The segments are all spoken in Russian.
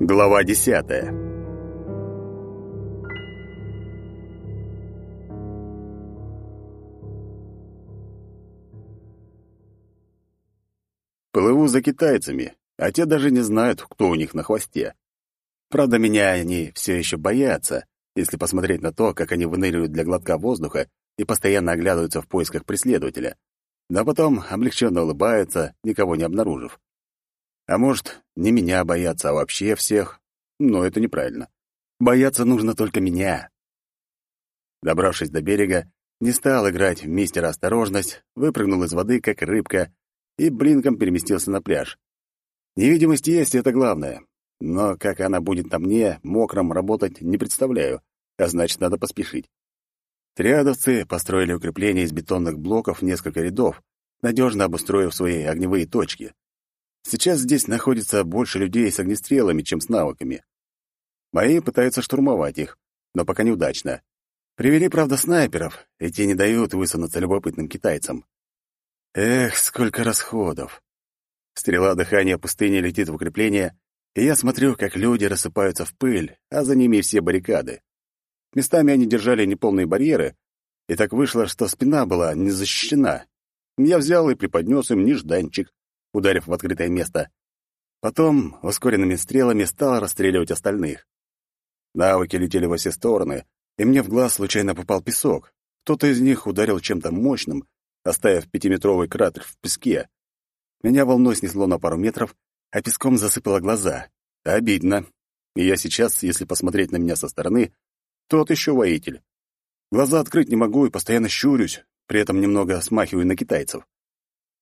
Глава десятая Плыву за китайцами, а те даже не знают, кто у них на хвосте. Правда, меня они все еще боятся, если посмотреть на то, как они выныривают для глотка воздуха и постоянно оглядываются в поисках преследователя. Но потом облегченно улыбаются, никого не обнаружив. А может, не меня боятся, а вообще всех. Но это неправильно. Бояться нужно только меня. Добравшись до берега, не стал играть в мистера осторожность, выпрыгнул из воды, как рыбка, и блинком переместился на пляж. Невидимость есть, это главное. Но как она будет на мне, мокром, работать не представляю, а значит, надо поспешить. Триадовцы построили укрепление из бетонных блоков в несколько рядов, надежно обустроив свои огневые точки. Сейчас здесь находится больше людей с огнестрелами, чем с навыками. Мои пытаются штурмовать их, но пока неудачно. Привели, правда, снайперов, и те не дают высунуться любопытным китайцам. Эх, сколько расходов. Стрела дыхания пустыни летит в укрепление, и я смотрю, как люди рассыпаются в пыль, а за ними все баррикады. Местами они держали неполные барьеры, и так вышло, что спина была не защищена. Я взял и преподнес им нежданчик, ударив в открытое место. Потом ускоренными стрелами стал расстреливать остальных. Навыки летели во все стороны, и мне в глаз случайно попал песок. Кто-то из них ударил чем-то мощным, оставив пятиметровый кратер в песке. Меня волной снесло на пару метров, а песком засыпало глаза. Обидно. И я сейчас, если посмотреть на меня со стороны, тот еще воитель. Глаза открыть не могу и постоянно щурюсь, при этом немного смахиваю на китайцев.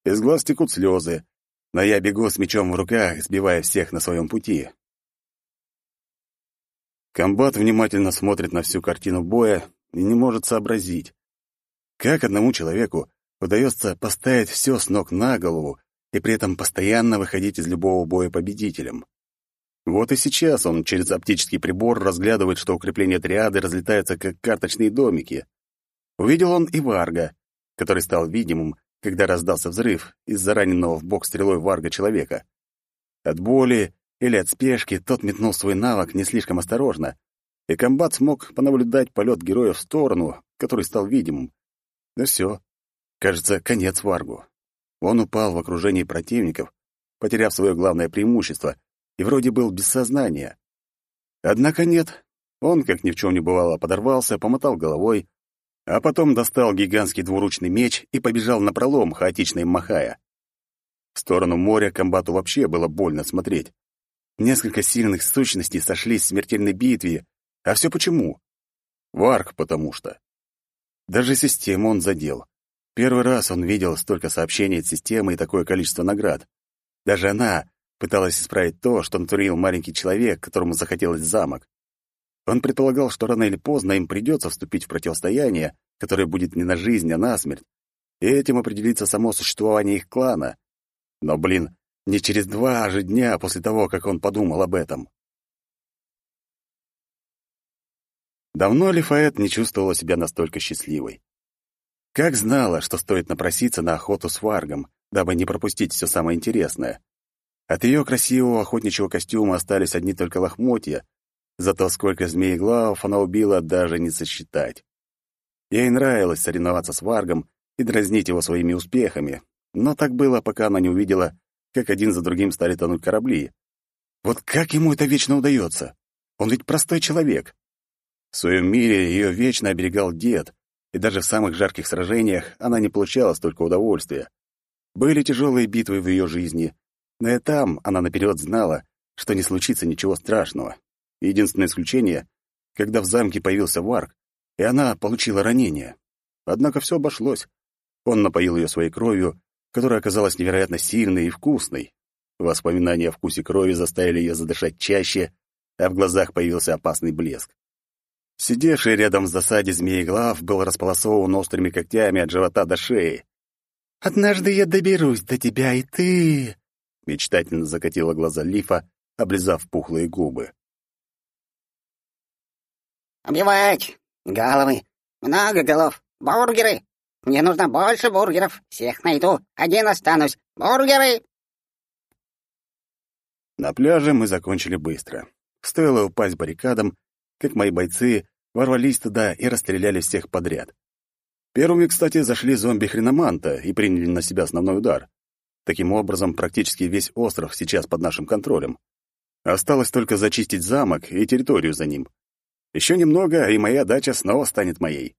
Из глаз текут слезы, но я бегу с мечом в руках, сбивая всех на своем пути. Комбат внимательно смотрит на всю картину боя и не может сообразить, как одному человеку удается поставить все с ног на голову и при этом постоянно выходить из любого боя победителем. Вот и сейчас он через оптический прибор разглядывает, что укрепления триады разлетаются как карточные домики. Увидел он и Варга, который стал видимым, когда раздался взрыв из-за раненого в бок стрелой Варга человека. От боли или от спешки тот метнул свой навык не слишком осторожно, и комбат смог понаблюдать полет героя в сторону, который стал видимым. Ну все, кажется, конец Варгу. Он упал в окружении противников, потеряв свое главное преимущество, и вроде был без сознания. Однако нет. Он, как ни в чем не бывало, подорвался, помотал головой, а потом достал гигантский двуручный меч и побежал на пролом, хаотично им махая. В сторону моря комбату вообще было больно смотреть. Несколько сильных сущностей сошлись в смертельной битве. А все почему? Варк, потому что. Даже систему он задел. Первый раз он видел столько сообщений от системы и такое количество наград. Даже она пыталась исправить то, что натурил маленький человек, которому захотелось замок. Он предполагал, что рано или поздно им придется вступить в противостояние, которое будет не на жизнь, а на смерть, и этим определится само существование их клана. Но, блин, не через два же дня после того, как он подумал об этом. Давно ли Фаэт не чувствовала себя настолько счастливой? Как знала, что стоит напроситься на охоту с Варгом, дабы не пропустить все самое интересное. От ее красивого охотничьего костюма остались одни только лохмотья, Зато сколько змееглавов она убила, даже не сосчитать. Ей нравилось соревноваться с Варгом и дразнить его своими успехами, но так было, пока она не увидела, как один за другим стали тонуть корабли. Вот как ему это вечно удается? Он ведь простой человек. В своем мире ее вечно оберегал дед, и даже в самых жарких сражениях она не получала столько удовольствия. Были тяжелые битвы в ее жизни, но и там она наперед знала, что не случится ничего страшного. Единственное исключение, когда в замке появился Варк, и она получила ранение. Однако все обошлось. Он напоил ее своей кровью, которая оказалась невероятно сильной и вкусной. Воспоминания о вкусе крови заставили ее задышать чаще, а в глазах появился опасный блеск. Сидевший рядом в засаде змееглав был располосован острыми когтями от живота до шеи. «Однажды я доберусь до тебя, и ты...» Мечтательно закатила глаза Лифа, облизав пухлые губы. «Убивать! Головы! Много голов! Бургеры!» Мне нужно больше бургеров. Всех найду. Один останусь. Бургеры!» На пляже мы закончили быстро. Стоило упасть баррикадам, как мои бойцы ворвались туда и расстреляли всех подряд. Первыми, кстати, зашли зомби-хреноманта и приняли на себя основной удар. Таким образом, практически весь остров сейчас под нашим контролем. Осталось только зачистить замок и территорию за ним. Еще немного, и моя дача снова станет моей.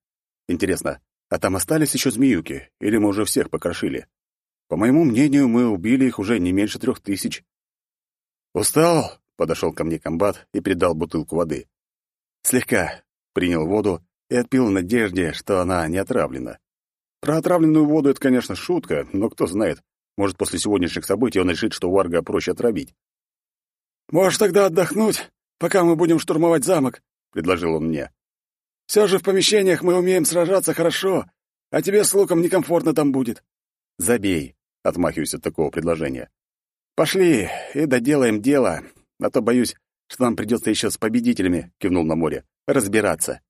Интересно, а там остались еще змеюки, или мы уже всех покрошили? По моему мнению, мы убили их уже не меньше трех тысяч. «Устал?» — подошел ко мне комбат и передал бутылку воды. «Слегка». Принял воду и отпил в надежде, что она не отравлена. Про отравленную воду это, конечно, шутка, но кто знает, может, после сегодняшних событий он решит, что варга проще отравить. «Можешь тогда отдохнуть, пока мы будем штурмовать замок», — предложил он мне. «Все же в помещениях мы умеем сражаться хорошо, а тебе с луком некомфортно там будет». «Забей», — отмахиваюсь от такого предложения. «Пошли и доделаем дело, а то, боюсь, что нам придется еще с победителями», — кивнул на море, — «разбираться».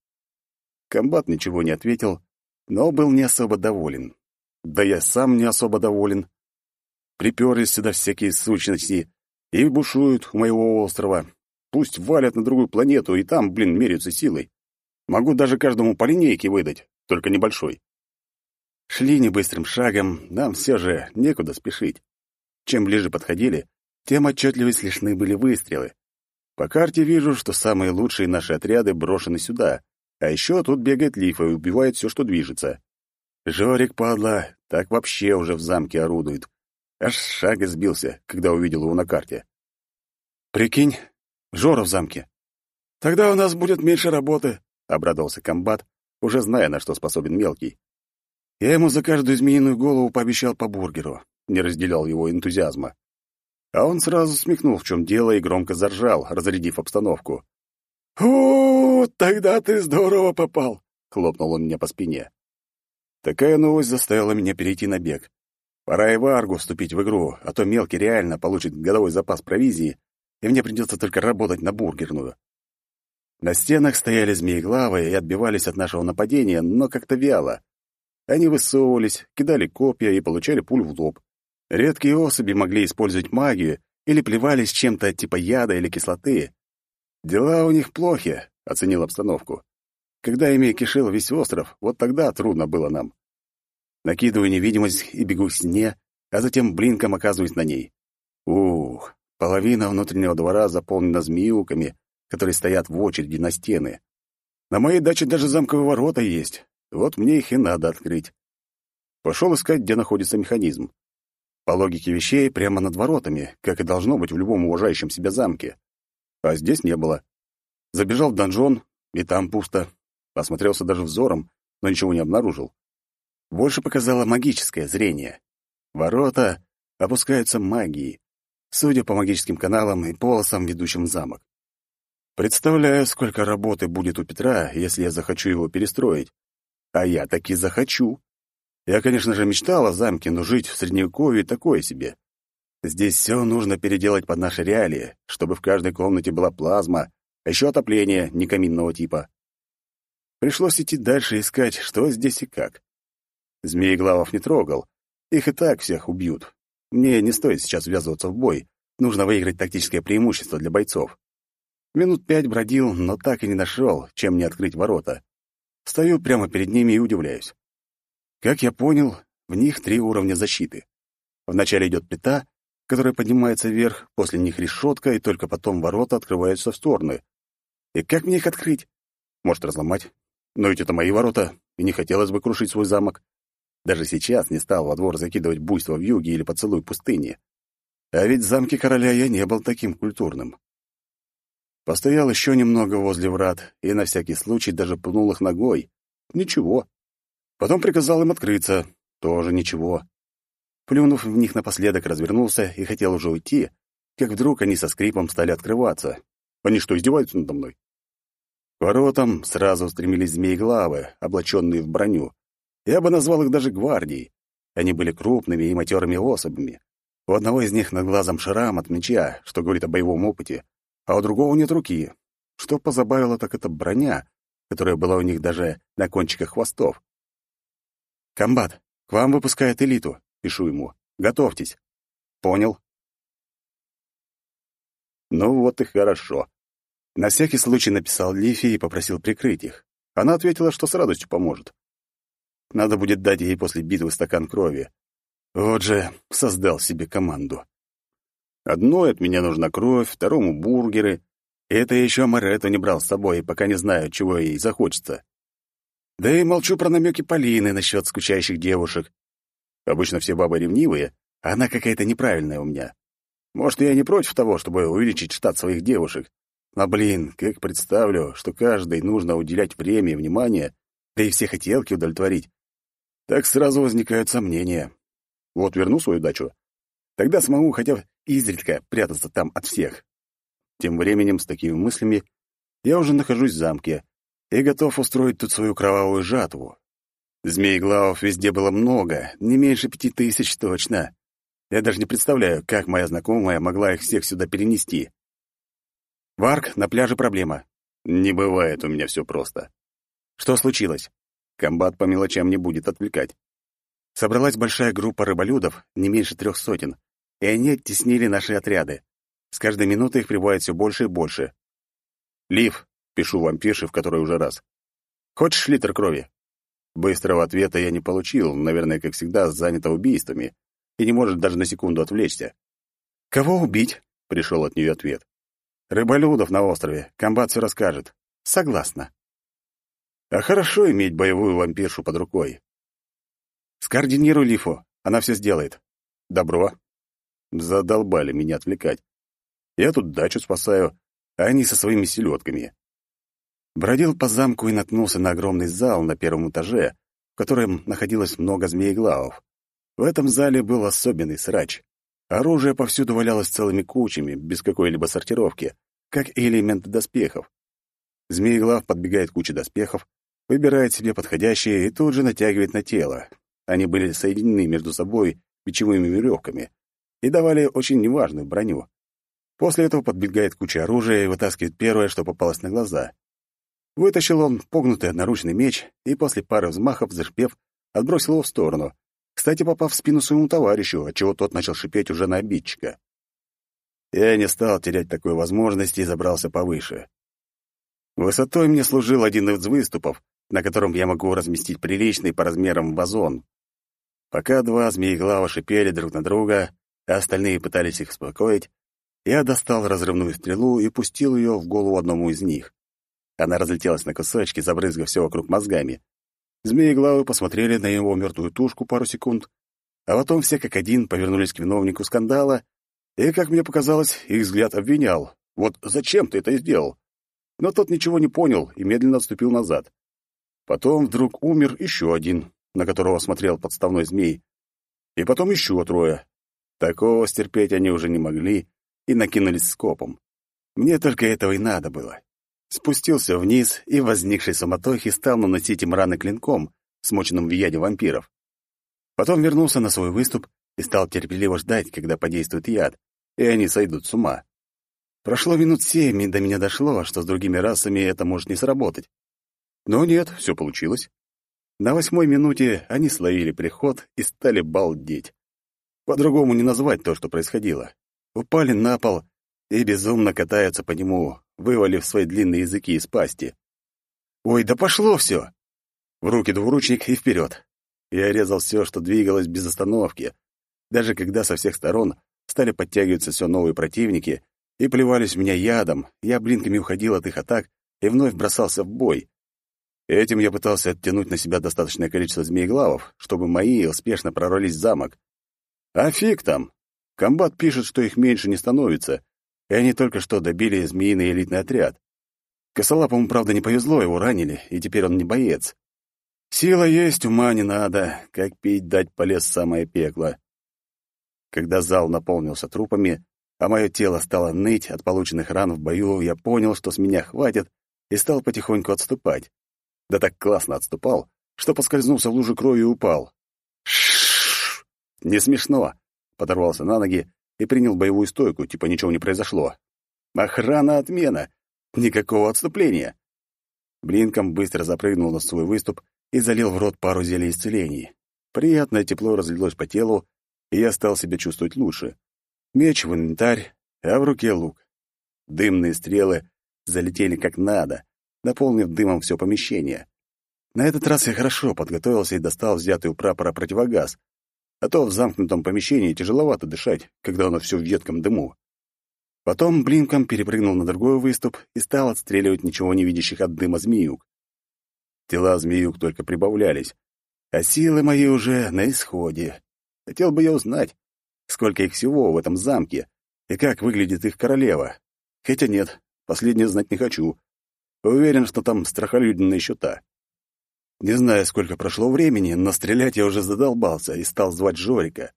Комбат ничего не ответил, но был не особо доволен. Да я сам не особо доволен. Приперлись сюда всякие сущности и бушуют у моего острова. Пусть валят на другую планету, и там, блин, меряются силой. Могу даже каждому по линейке выдать, только небольшой. Шли небыстрым шагом, нам все же некуда спешить. Чем ближе подходили, тем отчетливее слышны были выстрелы. По карте вижу, что самые лучшие наши отряды брошены сюда, а еще тут бегает лифа и убивает все, что движется. Жорик, падла, так вообще уже в замке орудует. Аж шага сбился, когда увидел его на карте. «Прикинь, Жора в замке. Тогда у нас будет меньше работы», — обрадовался комбат, уже зная, на что способен мелкий. Я ему за каждую змеиную голову пообещал по бургеру не разделял его энтузиазма. А он сразу смекнул, в чем дело, и громко заржал, разрядив обстановку. «О, тогда ты здорово попал!» — хлопнул он меня по спине. Такая новость заставила меня перейти на бег. Пора и Варгу вступить в игру, а то мелкий реально получит годовой запас провизии, и мне придется только работать на бургерную. На стенах стояли змееглавы и отбивались от нашего нападения, но как-то вяло. Они высовывались, кидали копья и получали пуль в лоб. Редкие особи могли использовать магию или плевались чем-то типа яда или кислоты. Дела у них плохи, оценил обстановку. Когда ими кишел весь остров, вот тогда трудно было нам. Накидываю невидимость и бегу к стене, а затем блинком оказываюсь на ней. Ух, половина внутреннего двора заполнена змеюками, которые стоят в очереди на стены. На моей даче даже замковые ворота есть. Вот мне их и надо открыть. Пошел искать, где находится механизм. По логике вещей, прямо над воротами, как и должно быть в любом уважающем себя замке. А здесь не было. Забежал в донжон, и там пусто. Посмотрелся даже взором, но ничего не обнаружил. Больше показало магическое зрение. Ворота опускаются магией, судя по магическим каналам и полосам, ведущим в замок. Представляю, сколько работы будет у Петра, если я захочу его перестроить. А я таки захочу. Я, конечно же, мечтал о замке, но жить в Средневековье такое себе. Здесь все нужно переделать под наши реалии, чтобы в каждой комнате была плазма, а еще отопление не каминного типа. Пришлось идти дальше искать, что здесь и как. Змееглавов не трогал. Их и так всех убьют. Мне не стоит сейчас ввязываться в бой. Нужно выиграть тактическое преимущество для бойцов. Минут пять бродил, но так и не нашел, чем не открыть ворота. Стою прямо перед ними и удивляюсь. Как я понял, в них три уровня защиты. Вначале идет плита, которая поднимается вверх, после них решетка, и только потом ворота открываются в стороны. И как мне их открыть? Может, разломать? Но ведь это мои ворота, и не хотелось бы крушить свой замок. Даже сейчас не стал во двор закидывать буйство в юге или поцелуй пустыни. А ведь в замке короля я не был таким культурным. Постоял еще немного возле врат и на всякий случай даже пнул их ногой. Ничего. Потом приказал им открыться. Тоже ничего. Плюнув в них напоследок, развернулся и хотел уже уйти, как вдруг они со скрипом стали открываться. Они что, издеваются надо мной? К воротам сразу устремились змееглавы, облаченные в броню. Я бы назвал их даже гвардией. Они были крупными и матерыми особями. У одного из них над глазом шрам от меча, что говорит о боевом опыте, а у другого нет руки. Что позабавило, так это броня, которая была у них даже на кончиках хвостов. «Комбат, к вам выпускают элиту», — пишу ему. «Готовьтесь». «Понял». Ну вот и хорошо. На всякий случай написал Лифи и попросил прикрыть их. Она ответила, что с радостью поможет. Надо будет дать ей после битвы стакан крови. Вот же создал себе команду. Одной от меня нужна кровь, второму — бургеры. Это еще Моретто не брал с собой, пока не знаю, чего ей захочется. Да и молчу про намеки Полины насчет скучающих девушек. Обычно все бабы ревнивые, а она какая-то неправильная у меня. Может, я не против того, чтобы увеличить штат своих девушек. Но, блин, как представлю, что каждой нужно уделять время и внимание, да и все хотелки удовлетворить. Так сразу возникают сомнения. Вот верну свою дачу. Тогда смогу хотя бы изредка прятаться там от всех. Тем временем, с такими мыслями, я уже нахожусь в замке и готов устроить тут свою кровавую жатву. Змей-главов везде было много, не меньше пяти тысяч точно. Я даже не представляю, как моя знакомая могла их всех сюда перенести. Варк, на пляже проблема. Не бывает у меня все просто. Что случилось? Комбат по мелочам не будет отвлекать. Собралась большая группа рыболюдов, не меньше трех сотен, и они оттеснили наши отряды. С каждой минутой их прибывает все больше и больше. «Лив», — пишу вампирше в который уже раз. «Хочешь литр крови?» Быстрого ответа я не получил, наверное, как всегда, занята убийствами, и не может даже на секунду отвлечься. «Кого убить?» — пришел от нее ответ. «Рыболюдов на острове. Комбат все расскажет. Согласна». А хорошо иметь боевую вампиршу под рукой. Скоординируй Лифу, она все сделает. Добро. Задолбали меня отвлекать. Я тут дачу спасаю, а они со своими селедками. Бродил по замку и наткнулся на огромный зал на первом этаже, в котором находилось много змееглавов. В этом зале был особенный срач. Оружие повсюду валялось целыми кучами, без какой-либо сортировки, как элементы доспехов. Змееглав подбегает к куче доспехов, выбирает себе подходящие и тут же натягивает на тело. Они были соединены между собой бичевыми веревками и давали очень неважную броню. После этого подбегает куча оружия и вытаскивает первое, что попалось на глаза. Вытащил он погнутый одноручный меч и после пары взмахов, зашипев, отбросил его в сторону, кстати, попав в спину своему товарищу, отчего тот начал шипеть уже на обидчика. Я не стал терять такой возможности и забрался повыше. Высотой мне служил один из выступов, на котором я могу разместить приличный по размерам вазон. Пока два змееглава шипели друг на друга, а остальные пытались их успокоить, я достал разрывную стрелу и пустил ее в голову одному из них. Она разлетелась на кусочки, забрызгав все вокруг мозгами. Змееглавы посмотрели на его мертвую тушку пару секунд, а потом все как один повернулись к виновнику скандала, и, как мне показалось, их взгляд обвинял. «Вот зачем ты это сделал?» но тот ничего не понял и медленно отступил назад. Потом вдруг умер еще один, на которого смотрел подставной змей, и потом еще трое. Такого стерпеть они уже не могли и накинулись скопом. Мне только этого и надо было. Спустился вниз и в возникшей суматохе стал наносить им раны клинком, смоченным в яде вампиров. Потом вернулся на свой выступ и стал терпеливо ждать, когда подействует яд, и они сойдут с ума. Прошло минут семь, и до меня дошло, что с другими расами это может не сработать. Но нет, все получилось. На восьмой минуте они словили приход и стали балдеть. По-другому не назвать то, что происходило. Упали на пол и безумно катаются по нему, вывалив свои длинные языки из пасти. «Ой, да пошло все!» В руки двуручник и вперед. Я резал все, что двигалось без остановки. Даже когда со всех сторон стали подтягиваться все новые противники, и плевались в меня ядом, я блинками уходил от их атак и вновь бросался в бой. Этим я пытался оттянуть на себя достаточное количество змееглавов, чтобы мои успешно прорвались в замок. А фиг там! Комбат пишет, что их меньше не становится, и они только что добили змеиный элитный отряд. Косолапому, правда, не повезло, его ранили, и теперь он не боец. Сила есть, ума не надо, как пить дать полез самое пекло. Когда зал наполнился трупами, а мое тело стало ныть от полученных ран в бою, я понял, что с меня хватит, и стал потихоньку отступать. Да так классно отступал, что поскользнулся в луже крови и упал. Шш! Не смешно. Подорвался на ноги и принял боевую стойку, типа ничего не произошло. Охрана отмена. Никакого отступления. Блинком быстро запрыгнул на свой выступ и залил в рот пару зелий исцелений. Приятное тепло разлилось по телу, и я стал себя чувствовать лучше. Меч в инвентарь, а в руке лук. Дымные стрелы залетели как надо, наполнив дымом все помещение. На этот раз я хорошо подготовился и достал взятый у прапора противогаз, а то в замкнутом помещении тяжеловато дышать, когда оно все в едком дыму. Потом блинком перепрыгнул на другой выступ и стал отстреливать ничего не видящих от дыма змеюк. Тела змеюк только прибавлялись, а силы мои уже на исходе. Хотел бы я узнать, сколько их всего в этом замке и как выглядит их королева. Хотя нет, последнее знать не хочу. Уверен, что там страхолюдные счета. Не знаю, сколько прошло времени, но стрелять я уже задолбался и стал звать Жорика.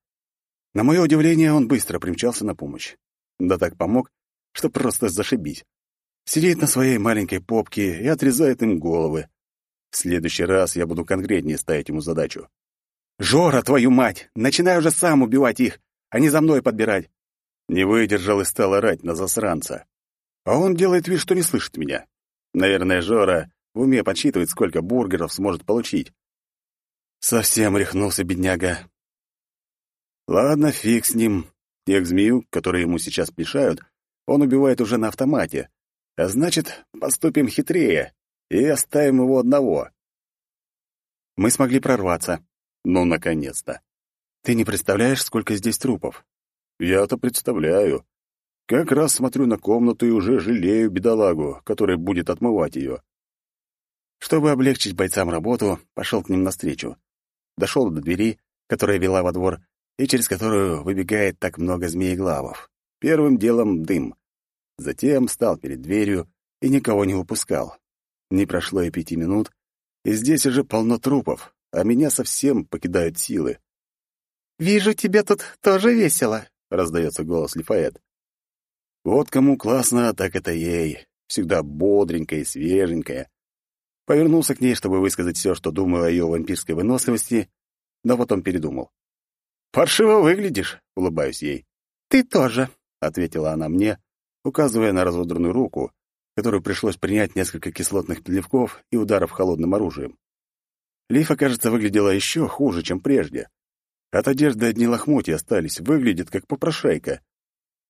На мое удивление, он быстро примчался на помощь. Да так помог, что просто зашибись. Сидит на своей маленькой попке и отрезает им головы. В следующий раз я буду конкретнее ставить ему задачу. «Жора, твою мать! Начинай уже сам убивать их, а не за мной подбирать!» Не выдержал и стал орать на засранца. А он делает вид, что не слышит меня. Наверное, Жора в уме подсчитывает, сколько бургеров сможет получить. Совсем рехнулся бедняга. Ладно, фиг с ним. Тех змею, которые ему сейчас мешают, он убивает уже на автомате. А значит, поступим хитрее и оставим его одного. Мы смогли прорваться. Ну, наконец-то. Ты не представляешь, сколько здесь трупов. Я-то представляю. Как раз смотрю на комнату и уже жалею бедолагу, который будет отмывать ее. Чтобы облегчить бойцам работу, пошел к ним навстречу. Дошел до двери, которая вела во двор, и через которую выбегает так много змееглавов. Первым делом дым. Затем встал перед дверью и никого не выпускал. Не прошло и пяти минут, и здесь уже полно трупов, а меня совсем покидают силы. «Вижу, тебе тут тоже весело», — раздается голос Лифаэт. «Вот кому классно, так это ей. Всегда бодренькая и свеженькая. Повернулся к ней, чтобы высказать все, что думаю о ее вампирской выносливости, но потом передумал. «Паршиво выглядишь», — улыбаюсь ей. «Ты тоже», — ответила она мне, указывая на разодранную руку, которую пришлось принять несколько кислотных плевков и ударов холодным оружием. Лифа, кажется, выглядела еще хуже, чем прежде. От одежды одни лохмотья остались, выглядит как попрошайка.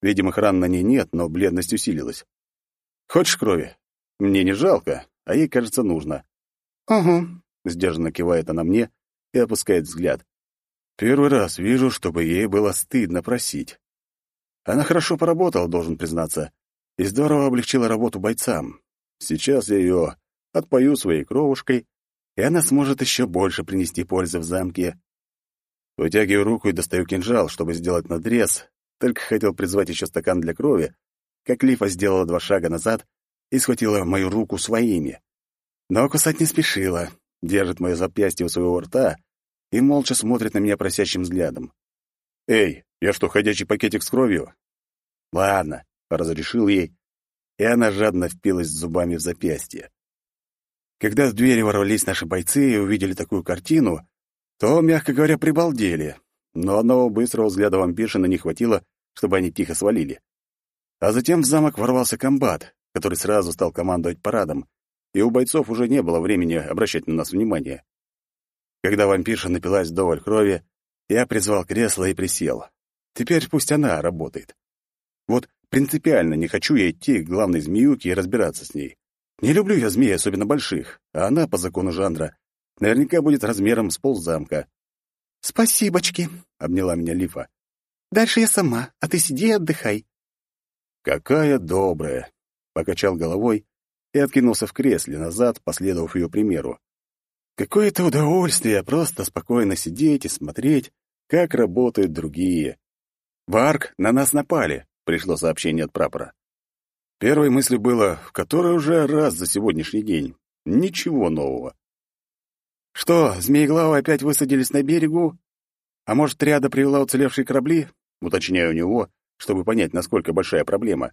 Видимо, ран на ней нет, но бледность усилилась. «Хочешь крови? Мне не жалко, а ей, кажется, нужно». «Угу», — сдержанно кивает она мне и опускает взгляд. Первый раз вижу, чтобы ей было стыдно просить. Она хорошо поработала, должен признаться и здорово облегчила работу бойцам. Сейчас я ее отпою своей кровушкой, и она сможет еще больше принести пользы в замке. Вытягиваю руку и достаю кинжал, чтобы сделать надрез, только хотел призвать еще стакан для крови, как Лифа сделала два шага назад и схватила мою руку своими. Но кусать не спешила, держит мое запястье у своего рта и молча смотрит на меня просящим взглядом. «Эй, я что, ходячий пакетик с кровью?» «Ладно, разрешил ей, и она жадно впилась зубами в запястье. Когда в двери ворвались наши бойцы и увидели такую картину, то, мягко говоря, прибалдели, но одного быстрого взгляда вампирши на них хватило, чтобы они тихо свалили. А затем в замок ворвался комбат, который сразу стал командовать парадом, и у бойцов уже не было времени обращать на нас внимание. Когда вампирша напилась вдоволь крови, я призвал кресло и присел. Теперь пусть она работает. Вот Принципиально не хочу я идти к главной змеюке и разбираться с ней. Не люблю я змей, особенно больших, а она, по закону жанра, наверняка будет размером с ползамка. «Спасибочки», — обняла меня Лифа. «Дальше я сама, а ты сиди и отдыхай». «Какая добрая!» — покачал головой и откинулся в кресле назад, последовав ее примеру. Какое-то удовольствие просто спокойно сидеть и смотреть, как работают другие. Варк, на нас напали пришло сообщение от прапора. Первой мыслью было, в который уже раз за сегодняшний день. Ничего нового. Что, змееглавы опять высадились на берегу? А может, триада привела уцелевшие корабли? Уточняю у него, чтобы понять, насколько большая проблема.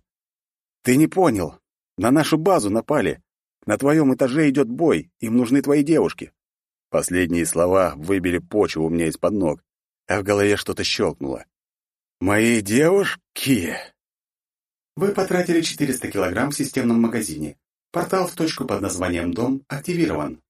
Ты не понял. На нашу базу напали. На твоем этаже идет бой, им нужны твои девушки. Последние слова выбили почву у меня из-под ног, а в голове что-то щелкнуло. «Мои девушки!» Вы потратили 400 килограмм в системном магазине. Портал в точку под названием «Дом» активирован.